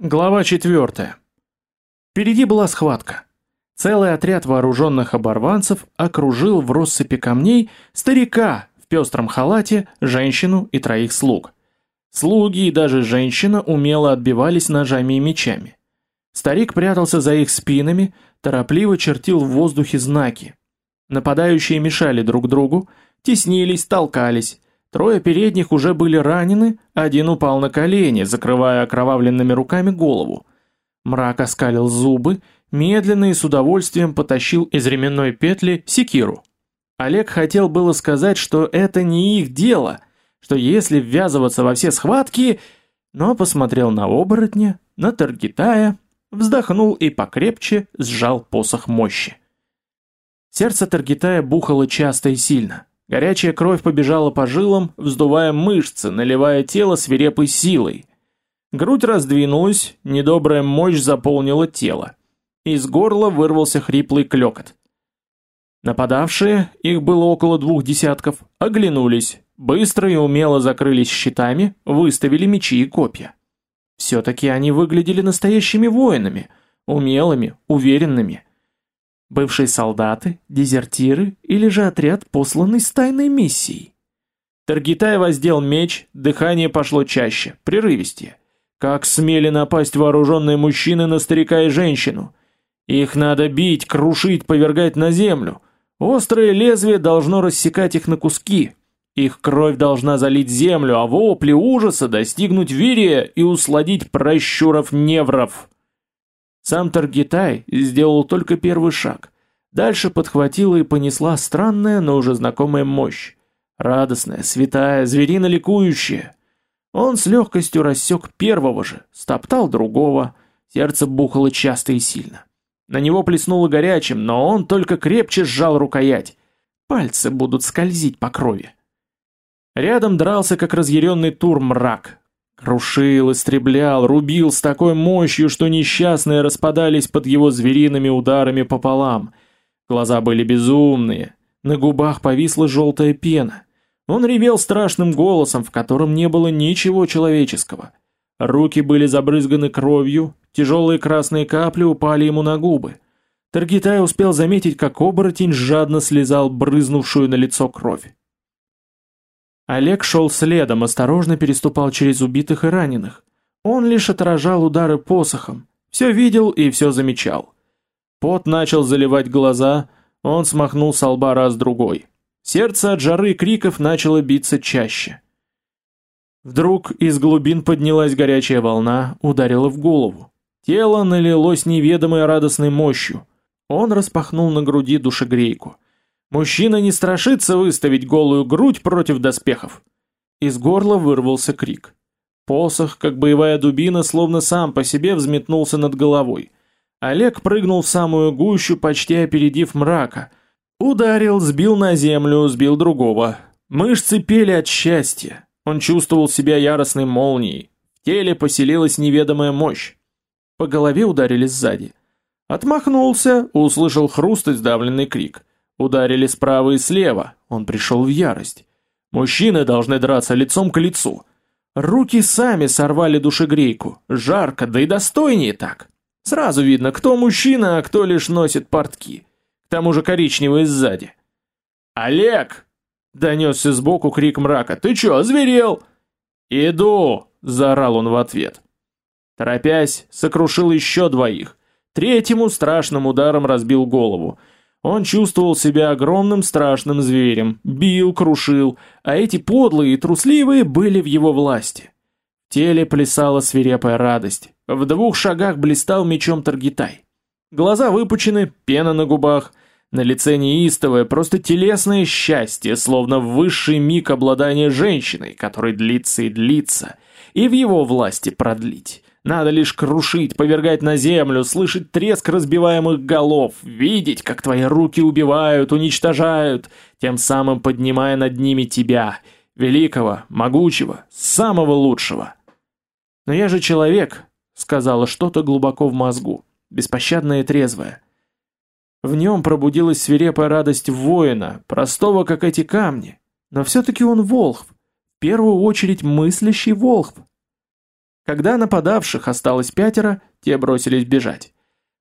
Глава 4. Впереди была схватка. Целый отряд вооруженных оборванцев окружил в россыпи камней старика в пестром халате, женщину и троих слуг. Слуги и даже женщина умело отбивались ножами и мечами. Старик прятался за их спинами, торопливо чертил в воздухе знаки. Нападающие мешали друг другу, теснились, толкались, Трое передних уже были ранены, один упал на колени, закрывая окровавленными руками голову. Мрак оскалил зубы, медленно и с удовольствием потащил из ременной петли секиру. Олег хотел было сказать, что это не их дело, что если ввязываться во все схватки, но посмотрел на оборотня, на Таргитая, вздохнул и покрепче сжал посох мощи. Сердце Таргитая бухало часто и сильно. Горячая кровь побежала по жилам, вздувая мышцы, наливая тело свирепой силой. Грудь раздвинулась, недобрая мощь заполнила тело. Из горла вырвался хриплый клёкот. Нападавшие, их было около двух десятков, оглянулись, быстро и умело закрылись щитами, выставили мечи и копья. Все-таки они выглядели настоящими воинами, умелыми, уверенными. Бывшие солдаты, дезертиры или же отряд, посланный с тайной миссией? Таргитай воздел меч, дыхание пошло чаще, прерывистее. Как смели напасть вооруженные мужчины на старика и женщину? Их надо бить, крушить, повергать на землю. Острое лезвие должно рассекать их на куски. Их кровь должна залить землю, а вопли ужаса достигнуть вирия и усладить прощуров-невров. Сам Таргитай сделал только первый шаг. Дальше подхватила и понесла странная, но уже знакомая мощь. Радостная, святая, зверино ликующая. Он с легкостью рассек первого же, стоптал другого. Сердце бухало часто и сильно. На него плеснуло горячим, но он только крепче сжал рукоять. Пальцы будут скользить по крови. Рядом дрался, как разъяренный тур мрак. Крушил, истреблял, рубил с такой мощью, что несчастные распадались под его звериными ударами пополам. Глаза были безумные, на губах повисла желтая пена. Он ревел страшным голосом, в котором не было ничего человеческого. Руки были забрызганы кровью, тяжелые красные капли упали ему на губы. Таргитай успел заметить, как оборотень жадно слезал брызнувшую на лицо кровь. Олег шел следом, осторожно переступал через убитых и раненых. Он лишь отражал удары посохом, все видел и все замечал. Пот начал заливать глаза, он смахнул с лба раз-другой. Сердце от жары и криков начало биться чаще. Вдруг из глубин поднялась горячая волна, ударила в голову. Тело налилось неведомой радостной мощью. Он распахнул на груди душегрейку — Мужчина не страшится выставить голую грудь против доспехов. Из горла вырвался крик. Посох, как боевая дубина, словно сам по себе взметнулся над головой. Олег прыгнул в самую гущу, почти опередив мрака. Ударил, сбил на землю, сбил другого. Мышцы пели от счастья. Он чувствовал себя яростной молнией. В теле поселилась неведомая мощь. По голове ударили сзади. Отмахнулся, услышал хруст и сдавленный крик. Ударили справа и слева, он пришел в ярость. Мужчины должны драться лицом к лицу. Руки сами сорвали душегрейку, жарко, да и достойнее так. Сразу видно, кто мужчина, а кто лишь носит портки. К тому же коричневые сзади. «Олег!» — донесся сбоку крик мрака. «Ты чё, озверел?» «Иду!» — заорал он в ответ. Торопясь, сокрушил еще двоих. Третьему страшным ударом разбил голову. Он чувствовал себя огромным страшным зверем, бил, крушил, а эти подлые и трусливые были в его власти. В теле плясала свирепая радость. В двух шагах блистал мечом Таргитай. Глаза выпучены, пена на губах, на лице неистовое, просто телесное счастье, словно высший миг обладания женщиной, который длится и длится, и в его власти продлить. Надо лишь крушить, повергать на землю, слышать треск разбиваемых голов, видеть, как твои руки убивают, уничтожают, тем самым поднимая над ними тебя, великого, могучего, самого лучшего. Но я же человек, сказала что-то глубоко в мозгу, беспощадное и трезвое. В нем пробудилась свирепая радость воина, простого, как эти камни. Но все-таки он волхв, в первую очередь мыслящий волхв. Когда нападавших осталось пятеро, те бросились бежать.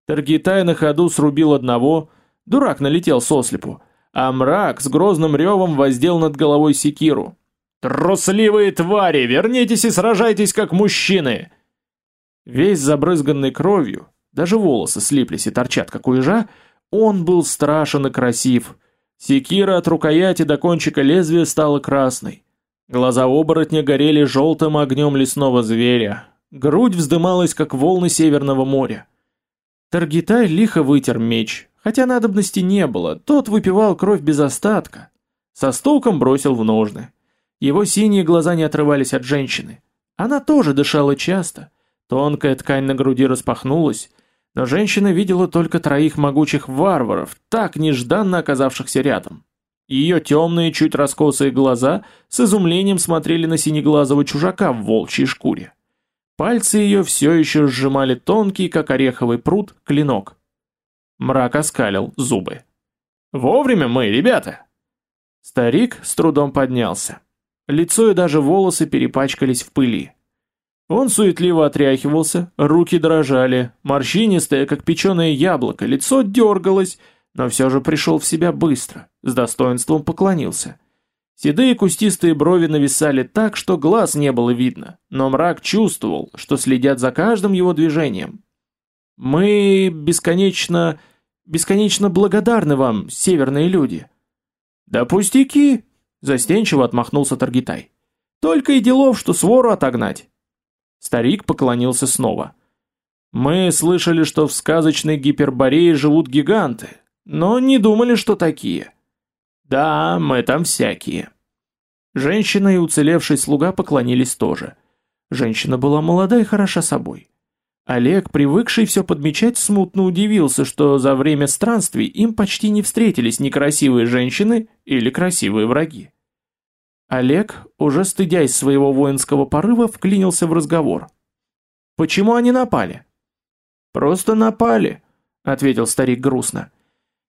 Таргитай на ходу срубил одного, дурак налетел сослепу, а мрак с грозным ревом воздел над головой секиру. «Трусливые твари, вернитесь и сражайтесь как мужчины!» Весь забрызганный кровью, даже волосы слиплись и торчат, как у ежа, он был страшен и красив. Секира от рукояти до кончика лезвия стала красной. Глаза оборотня горели желтым огнем лесного зверя. Грудь вздымалась, как волны Северного моря. Таргитай лихо вытер меч, хотя надобности не было, тот выпивал кровь без остатка. Со стуком бросил в ножны. Его синие глаза не отрывались от женщины. Она тоже дышала часто. Тонкая ткань на груди распахнулась, но женщина видела только троих могучих варваров, так нежданно оказавшихся рядом. Ее темные, чуть раскосые глаза с изумлением смотрели на синеглазого чужака в волчьей шкуре. Пальцы ее все еще сжимали тонкий, как ореховый пруд, клинок. Мрак оскалил зубы. «Вовремя мы, ребята!» Старик с трудом поднялся. Лицо и даже волосы перепачкались в пыли. Он суетливо отряхивался, руки дрожали, морщинистое, как печеное яблоко, лицо дергалось, но все же пришел в себя быстро, с достоинством поклонился. Седые кустистые брови нависали так, что глаз не было видно, но мрак чувствовал, что следят за каждым его движением. «Мы бесконечно, бесконечно благодарны вам, северные люди». «Да пустяки!» – застенчиво отмахнулся Таргитай. «Только и делов, что свору отогнать». Старик поклонился снова. «Мы слышали, что в сказочной Гиперборее живут гиганты, но не думали, что такие». Да, мы там всякие. Женщина и уцелевший слуга поклонились тоже. Женщина была молода и хороша собой. Олег, привыкший все подмечать, смутно удивился, что за время странствий им почти не встретились ни красивые женщины или красивые враги. Олег, уже стыдясь своего воинского порыва, вклинился в разговор. «Почему они напали?» «Просто напали», — ответил старик грустно.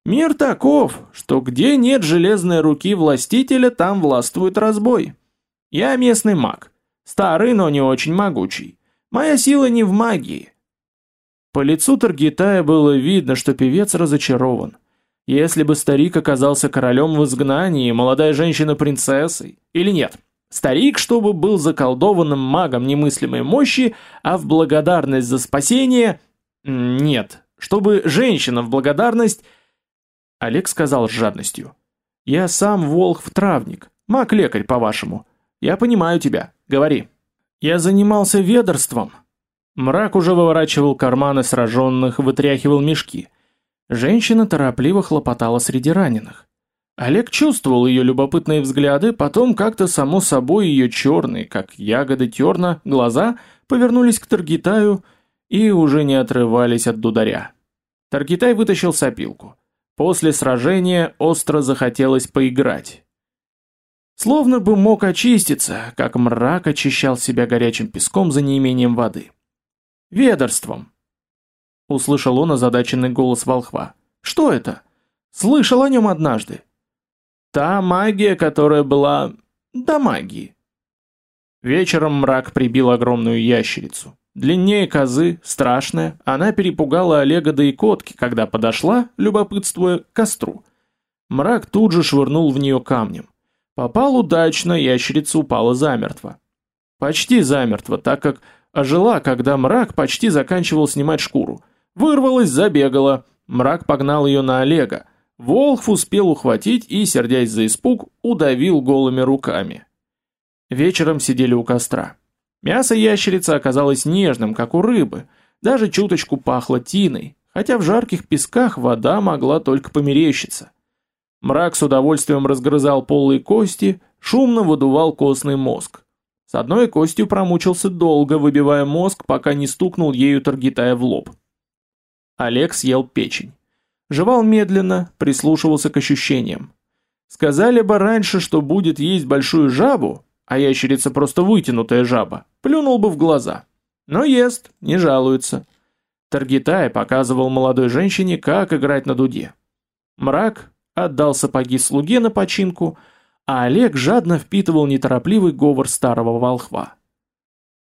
Мир таков, что где нет железной руки властителя, там властвует разбой. Я местный маг. Старый, но не очень могучий. Моя сила не в магии. По лицу Таргитая было видно, что певец разочарован. Если бы старик оказался королем в изгнании, молодая женщина принцессой, или нет, старик, чтобы был заколдованным магом немыслимой мощи, а в благодарность за спасение... Нет, чтобы женщина в благодарность Олег сказал с жадностью. «Я сам волхв-травник, маг-лекарь, по-вашему. Я понимаю тебя, говори». «Я занимался ведерством». Мрак уже выворачивал карманы сраженных, вытряхивал мешки. Женщина торопливо хлопотала среди раненых. Олег чувствовал ее любопытные взгляды, потом как-то само собой ее черные, как ягоды терна, глаза повернулись к Таргитаю и уже не отрывались от дударя. Таргитай вытащил сопилку. После сражения остро захотелось поиграть. Словно бы мог очиститься, как мрак очищал себя горячим песком за неимением воды. «Ведорством!» Услышал он озадаченный голос волхва. «Что это? Слышал о нем однажды. Та магия, которая была... до магии». Вечером мрак прибил огромную ящерицу. Длиннее козы, страшная, она перепугала Олега до икотки, когда подошла, любопытствуя, к костру. Мрак тут же швырнул в нее камнем. Попал удачно, ящерица упала замертво. Почти замертво, так как ожила, когда мрак почти заканчивал снимать шкуру. Вырвалась, забегала. Мрак погнал ее на Олега. Волхв успел ухватить и, сердясь за испуг, удавил голыми руками. Вечером сидели у костра. Мясо ящерицы оказалось нежным, как у рыбы, даже чуточку пахло тиной, хотя в жарких песках вода могла только померещиться. Мрак с удовольствием разгрызал полые кости, шумно выдувал костный мозг. С одной костью промучился долго, выбивая мозг, пока не стукнул ею Таргитая в лоб. Олег съел печень. Жевал медленно, прислушивался к ощущениям. Сказали бы раньше, что будет есть большую жабу, а ящерица просто вытянутая жаба, плюнул бы в глаза. Но ест, не жалуется. Таргитай показывал молодой женщине, как играть на дуде. Мрак отдал сапоги слуге на починку, а Олег жадно впитывал неторопливый говор старого волхва.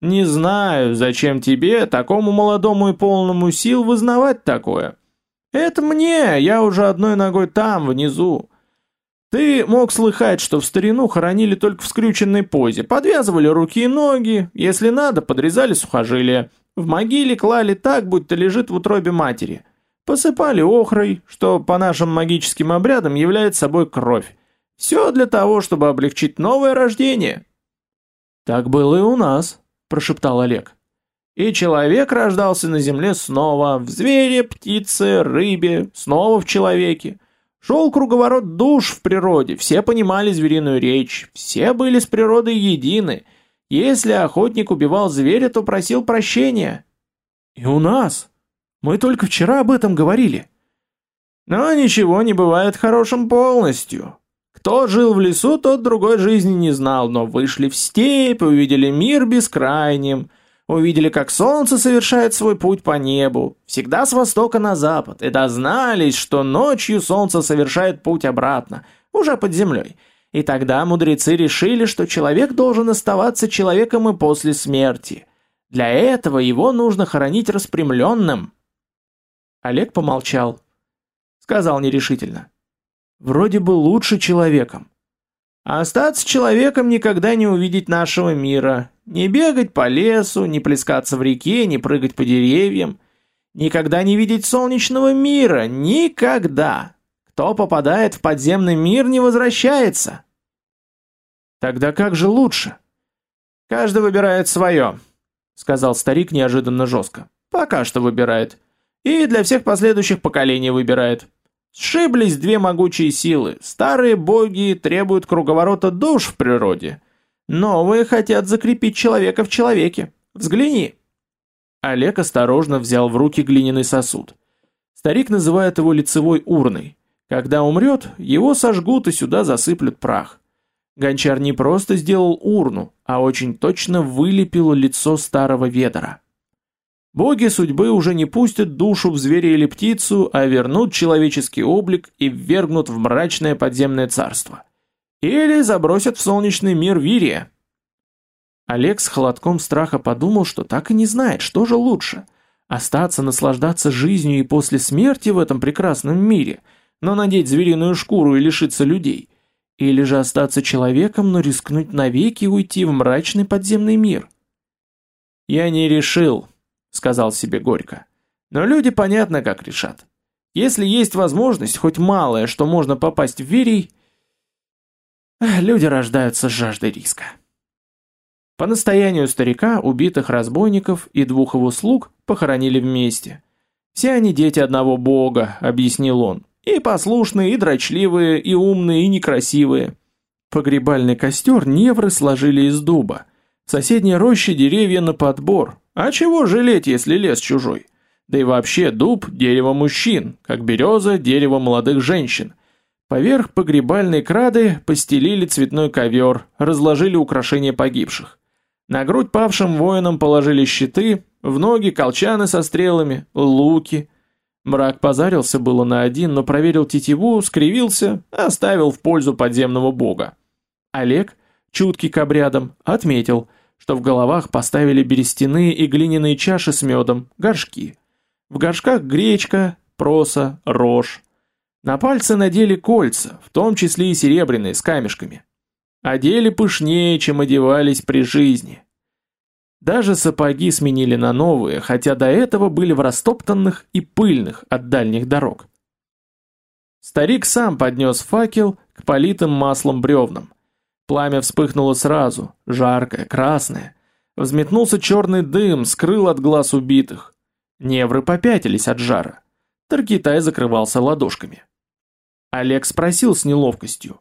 Не знаю, зачем тебе, такому молодому и полному сил, вызнавать такое. Это мне, я уже одной ногой там, внизу. Ты мог слыхать, что в старину хоронили только в скрюченной позе, подвязывали руки и ноги, если надо, подрезали сухожилия. В могиле клали так, будто лежит в утробе матери. Посыпали охрой, что по нашим магическим обрядам является собой кровь. Все для того, чтобы облегчить новое рождение. Так было и у нас, прошептал Олег. И человек рождался на земле снова, в звере, птице, рыбе, снова в человеке. Шел круговорот душ в природе, все понимали звериную речь, все были с природой едины. Если охотник убивал зверя, то просил прощения. И у нас. Мы только вчера об этом говорили. Но ничего не бывает хорошим полностью. Кто жил в лесу, тот другой жизни не знал, но вышли в степь, увидели мир бескрайним, увидели, как солнце совершает свой путь по небу, всегда с востока на запад, и дознались, что ночью солнце совершает путь обратно, уже под землей. И тогда мудрецы решили, что человек должен оставаться человеком и после смерти. Для этого его нужно хоронить распрямленным. Олег помолчал. Сказал нерешительно. Вроде бы лучше человеком. А остаться человеком никогда не увидеть нашего мира. Не бегать по лесу, не плескаться в реке, не прыгать по деревьям. Никогда не видеть солнечного мира. Никогда. Кто попадает в подземный мир, не возвращается. Тогда как же лучше? Каждый выбирает свое, сказал старик неожиданно жестко. Пока что выбирает. И для всех последующих поколений выбирает. Сшиблись две могучие силы. Старые боги требуют круговорота душ в природе. Новые хотят закрепить человека в человеке. Взгляни. Олег осторожно взял в руки глиняный сосуд. Старик называет его лицевой урной. Когда умрет, его сожгут и сюда засыплют прах. Гончар не просто сделал урну, а очень точно вылепил лицо старого ведра. Боги судьбы уже не пустят душу в зверя или птицу, а вернут человеческий облик и ввергнут в мрачное подземное царство. Или забросят в солнечный мир Вирия. Олег с холодком страха подумал, что так и не знает, что же лучше – остаться наслаждаться жизнью и после смерти в этом прекрасном мире, но надеть звериную шкуру и лишиться людей, или же остаться человеком, но рискнуть навеки уйти в мрачный подземный мир. «Я не решил», сказал себе горько. Но люди понятно как решат. Если есть возможность, хоть малая, что можно попасть в Вирий, люди рождаются с жаждой риска. По настоянию старика убитых разбойников и двух его слуг похоронили вместе. Все они дети одного бога, объяснил он. И послушные, и дрочливые, и умные, и некрасивые. Погребальный костер невры сложили из дуба. В соседней роще деревья на подбор, а чего жалеть, если лес чужой? Да и вообще дуб – дерево мужчин, как береза – дерево молодых женщин. Поверх погребальной крады постелили цветной ковер, разложили украшения погибших. На грудь павшим воинам положили щиты, в ноги колчаны со стрелами, луки. Мрак позарился было на один, но проверил тетиву, скривился, оставил в пользу подземного бога. Олег, чуткий к обрядам, отметил – что в головах поставили берестяные и глиняные чаши с медом, горшки. В горшках гречка, проса, рожь. На пальцы надели кольца, в том числе и серебряные, с камешками. Одели пышнее, чем одевались при жизни. Даже сапоги сменили на новые, хотя до этого были в растоптанных и пыльных от дальних дорог. Старик сам поднес факел к политым маслом бревнам. Пламя вспыхнуло сразу, жаркое, красное. Взметнулся черный дым, скрыл от глаз убитых. Невры попятились от жара. Таркитай закрывался ладошками. Олег спросил с неловкостью.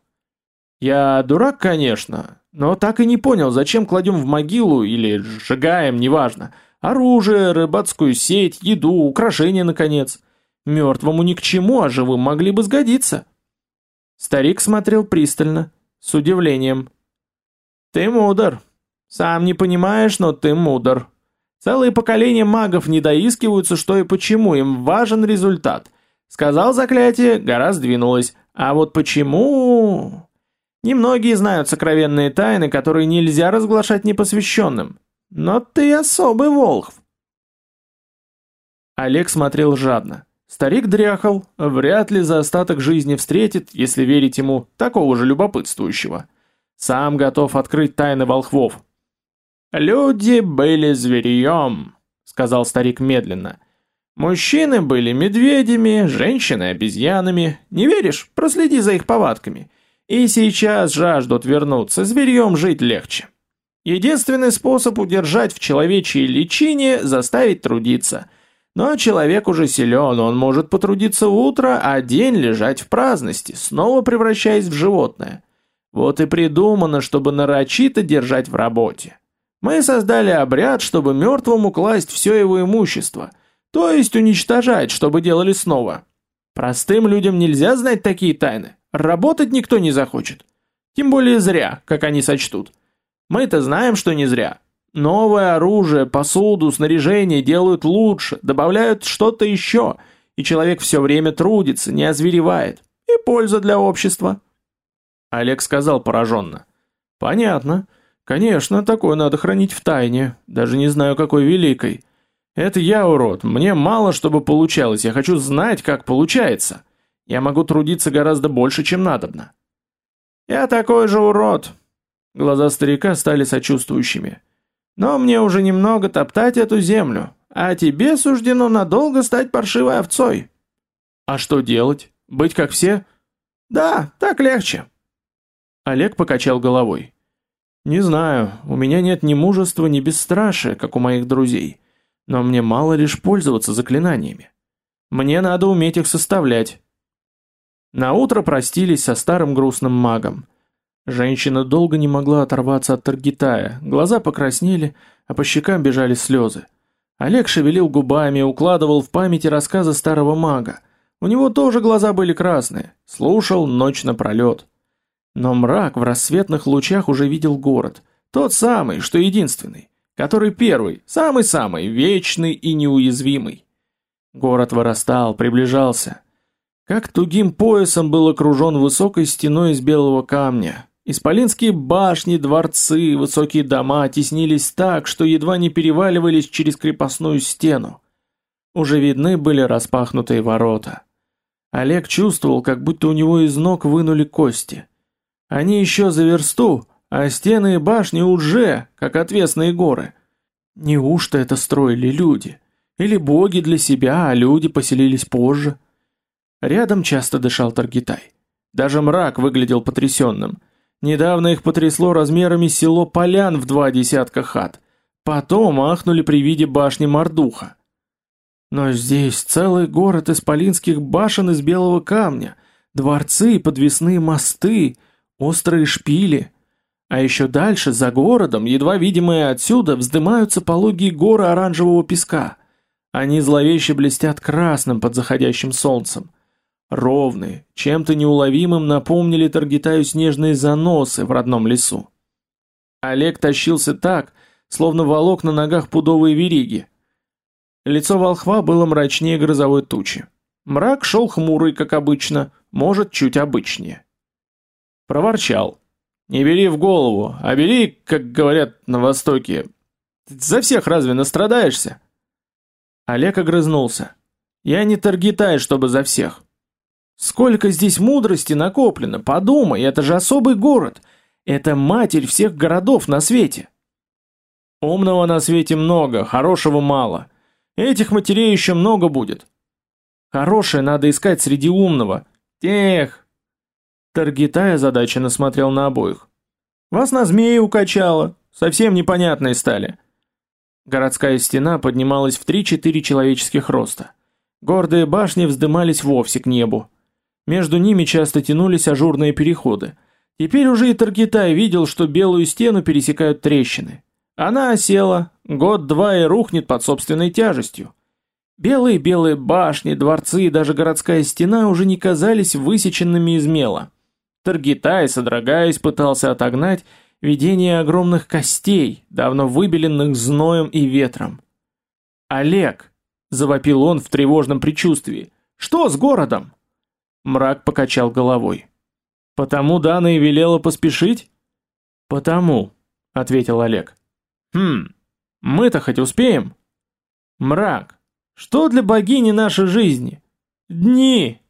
«Я дурак, конечно, но так и не понял, зачем кладем в могилу или сжигаем, неважно, оружие, рыбацкую сеть, еду, украшения, наконец. Мертвому ни к чему, а живым могли бы сгодиться». Старик смотрел пристально, с удивлением. «Ты мудр. Сам не понимаешь, но ты мудр. Целые поколения магов не доискиваются, что и почему, им важен результат. Сказал заклятие, гора сдвинулась. А вот почему... Немногие знают сокровенные тайны, которые нельзя разглашать непосвященным. Но ты особый волхв. Олег смотрел жадно. Старик дряхал, вряд ли за остаток жизни встретит, если верить ему, такого же любопытствующего. Сам готов открыть тайны волхвов. «Люди были зверьем», — сказал старик медленно. «Мужчины были медведями, женщины — обезьянами. Не веришь? Проследи за их повадками. И сейчас жаждут вернуться, зверьем жить легче. Единственный способ удержать в человечьей личине — заставить трудиться. Но человек уже силен, он может потрудиться утро, а день лежать в праздности, снова превращаясь в животное. Вот и придумано, чтобы нарочито держать в работе. Мы создали обряд, чтобы мертвому класть все его имущество, то есть уничтожать, чтобы делали снова. Простым людям нельзя знать такие тайны, работать никто не захочет. Тем более зря, как они сочтут. Мы-то знаем, что не зря. Новое оружие, посуду, снаряжение делают лучше, добавляют что-то еще, и человек все время трудится, не озверевает. И польза для общества. Олег сказал пораженно. «Понятно. Конечно, такое надо хранить в тайне, даже не знаю какой великой. Это я урод, мне мало чтобы получалось, я хочу знать, как получается. Я могу трудиться гораздо больше, чем надобно». «Я такой же урод». Глаза старика стали сочувствующими. «Но мне уже немного топтать эту землю, а тебе суждено надолго стать паршивой овцой». «А что делать? Быть как все?» «Да, так легче». Олег покачал головой. «Не знаю, у меня нет ни мужества, ни бесстрашия, как у моих друзей, но мне мало лишь пользоваться заклинаниями. Мне надо уметь их составлять». На утро простились со старым грустным магом. Женщина долго не могла оторваться от Таргитая, глаза покраснели, а по щекам бежали слезы. Олег шевелил губами, укладывал в памяти рассказы старого мага. У него тоже глаза были красные, слушал ночь напролет. Но мрак в рассветных лучах уже видел город. Тот самый, что единственный. Который первый, самый-самый, вечный и неуязвимый. Город вырастал, приближался. Как тугим поясом был окружен высокой стеной из белого камня. Исполинские башни, дворцы, высокие дома теснились так, что едва не переваливались через крепостную стену. Уже видны были распахнутые ворота. Олег чувствовал, как будто у него из ног вынули кости. Они еще за версту, а стены и башни уже, как отвесные горы. Неужто это строили люди? Или боги для себя, а люди поселились позже? Рядом часто дышал Таргитай. Даже мрак выглядел потрясенным. Недавно их потрясло размерами село Полян в два десятка хат. Потом ахнули при виде башни Мордуха. Но здесь целый город исполинских башен из белого камня, дворцы, подвесные мосты, острые шпили. А еще дальше, за городом, едва видимые отсюда, вздымаются пологие горы оранжевого песка. Они зловеще блестят красным под заходящим солнцем. Ровные, чем-то неуловимым напомнили Таргитаю снежные заносы в родном лесу. Олег тащился так, словно волок на ногах пудовые вериги. Лицо волхва было мрачнее грозовой тучи. Мрак шел хмурый, как обычно, может, чуть обычнее. Проворчал. «Не бери в голову, а бери, как говорят на Востоке. за всех разве настрадаешься?» Олег огрызнулся. «Я не таргетай, чтобы за всех. Сколько здесь мудрости накоплено, подумай, это же особый город. Это матерь всех городов на свете». «Умного на свете много, хорошего мало. Этих матерей еще много будет. Хорошее надо искать среди умного. Тех, Таргитай озадаченно смотрел на обоих. «Вас на змеи укачало. Совсем непонятные стали». Городская стена поднималась в три-четыре человеческих роста. Гордые башни вздымались вовсе к небу. Между ними часто тянулись ажурные переходы. Теперь уже и Таргитай видел, что белую стену пересекают трещины. Она осела, год-два и рухнет под собственной тяжестью. Белые-белые башни, дворцы и даже городская стена уже не казались высеченными из мела. Таргитай, содрогаясь, пытался отогнать видение огромных костей, давно выбеленных зноем и ветром. «Олег!» — завопил он в тревожном предчувствии. «Что с городом?» Мрак покачал головой. «Потому Дана и велела поспешить?» «Потому», — ответил Олег. «Хм, Мы-то хоть успеем? Мрак. Что для богини нашей жизни? Дни.